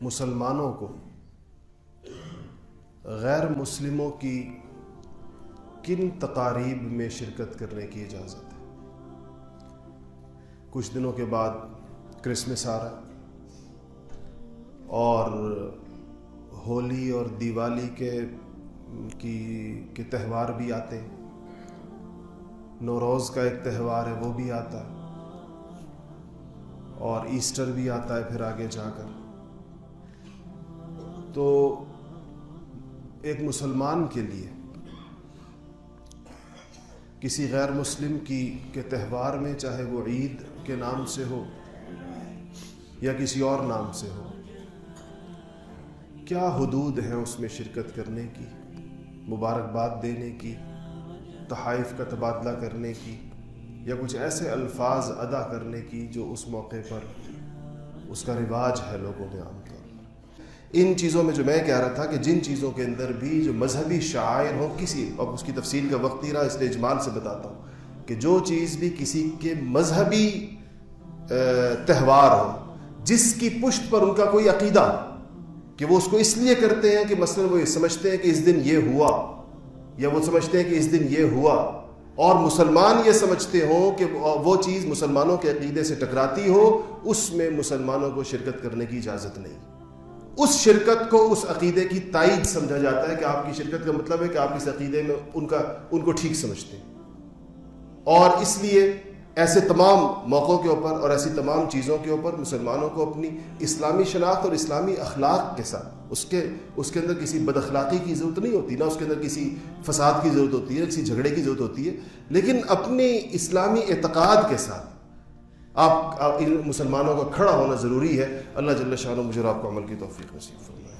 مسلمانوں کو، غیر مسلموں کی کن تقاریب میں شرکت کرنے کی اجازت ہے؟ کچھ دنوں کے بعد کرسمس آ رہا اور ہولی اور دیوالی کے، کی، کے تہوار بھی آتے ہیں۔ نوروز کا ایک تہوار ہے، وہ بھی آتا ہے۔ اور ایسٹر بھی آتا ہے پھر آگے جا کر۔ تو ایک مسلمان کے لیے، کسی غیر مسلم کی، کے تہوار میں، چاہے وہ عید کے نام سے ہو یا کسی اور نام سے ہو، کیا حدود ہیں اس میں شرکت کرنے کی، مبارکباد دینے کی، تحائف کا تبادلہ کرنے کی، یا کچھ ایسے الفاظ ادا کرنے کی جو اس موقع پر، اس کا رواج ہے لوگوں میں عام طور ان چیزوں میں جو میں کہہ رہا تھا کہ جن چیزوں کے اندر بھی جو مذہبی شاعر ہوں، کسی، اب اس کی تفصیل کا وقت ہی رہا، اس لیے اجمال سے بتاتا ہوں کہ جو چیز بھی کسی کے مذہبی تہوار ہو، جس کی پشت پر ان کا کوئی عقیدہ، کہ وہ اس کو اس لیے کرتے ہیں کہ مثلا وہ یہ سمجھتے ہیں کہ اس دن یہ ہوا، یا وہ سمجھتے ہیں کہ اس دن یہ ہوا، اور مسلمان یہ سمجھتے ہوں کہ وہ چیز مسلمانوں کے عقیدے سے ٹکراتی ہو، اس میں مسلمانوں کو شرکت کرنے کی اجازت نہیں۔ اس شرکت کو اس عقیدے کی تائید سمجھا جاتا ہے کہ آپ کی شرکت کا مطلب ہے کہ آپ اس عقیدے میں ان کا ان کو ٹھیک سمجھتے ہیں۔ اور اس لیے ایسے تمام موقعوں کے اوپر اور ایسی تمام چیزوں کے اوپر مسلمانوں کو اپنی اسلامی شناخت اور اسلامی اخلاق کے ساتھ، اس کے اس کے اندر کسی بد اخلاقی کی ضرورت نہیں ہوتی، نہ اس کے اندر کسی فساد کی ضرورت ہوتی ہے، کسی جھگڑے کی ضرورت ہوتی ہے، لیکن اپنی اسلامی اعتقاد کے ساتھ آپ ان مسلمانوں کا کھڑا ہونا ضروری ہے۔ اللہ جل شاہ مجھے آپ کو عمل کی توفیق نصیب فرمائے۔